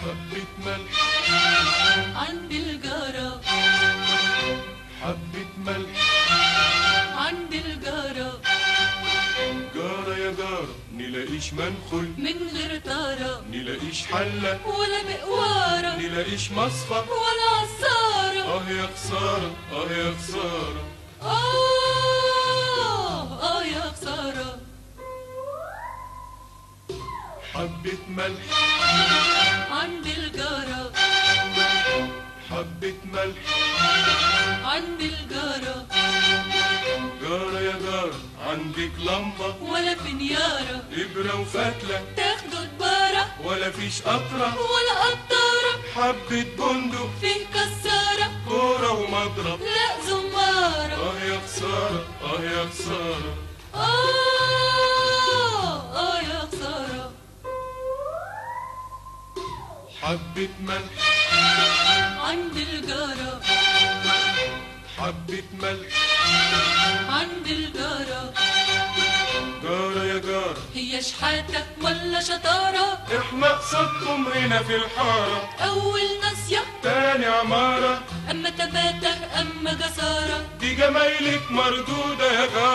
حبة ملح. عند الجارة. حبة ملح. عند الجارة. جارة يا جارة نلاقيش منخل. من غير طارة. نلاقيش حلة. ولا مقوارة. نلاقيش مصفى. ولا عصارة آه يا خسارة آه يا خسارة. آه آه يا خسارة. حبة ملح. عند الجارة حبة ملح. عند الجارة جارة يا جارة عندك لمبة. ولا فنيارة إبرة وفتلة. تاخدوا دبارة ولا فيش قطرة. ولا قطارة. حبة بندق. فيه كسارة. كورة ومضرب. لا زمارة. آه يا خسارة آه يا خسارة. آه. حبة ملح. عند الجارة. حبة ملح. عند الجارة. جارة يا جارة. هي شحاتة ولا شطارة؟ إحنا قصدكم هنا في الحارة. أول ناصية تاني عمارة. أما تباتة أما جسارة. دي جمايلك مردودة يا جارة.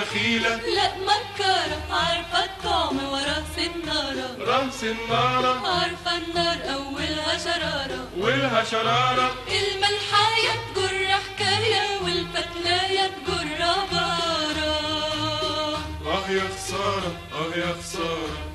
بخيلة. لا مكارة عارفة الطعم وراس النارة راس النارة عارفة النار أولها شرارة. ولها شرارة. الملحاية تجر حكاية والفتلاية تجر عبارة. آه يا خسارة آه يا خسارة.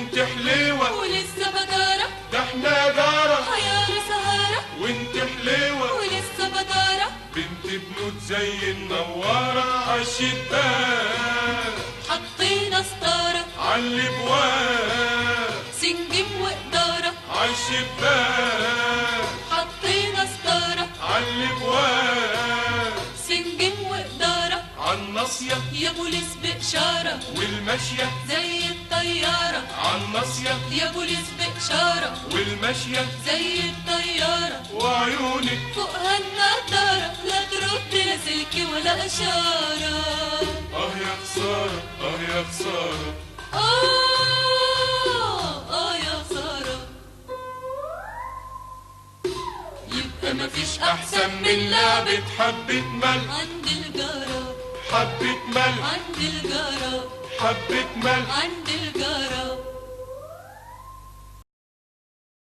وانت حليوة ولسه بدارة ده إحنا جارة حيارة سهارة. وانت حليوة ولسه بدارة بنت بنوت زي النوارة. عالشباك حطينا ستارة. عالابواب سنجم وقدارة عالشباك حطينا ستارة. عالابواب سنجم وقدارة عالناصية. يا بوليس بإشارة. والماشية زي الطيارة. عالناصية يا بوليس بإشارة والماشية زي الطيارة. وعيونك فوقها النضارة. لا ترد لا سلك ولا إشارة. آه يا خسارة. آه يا خسارة. آه آه يا خسارة. يبقى مفيش أحسن من لعبة حبة ملح حبة ملح. عند الجارة حبة ملح. عند الجارة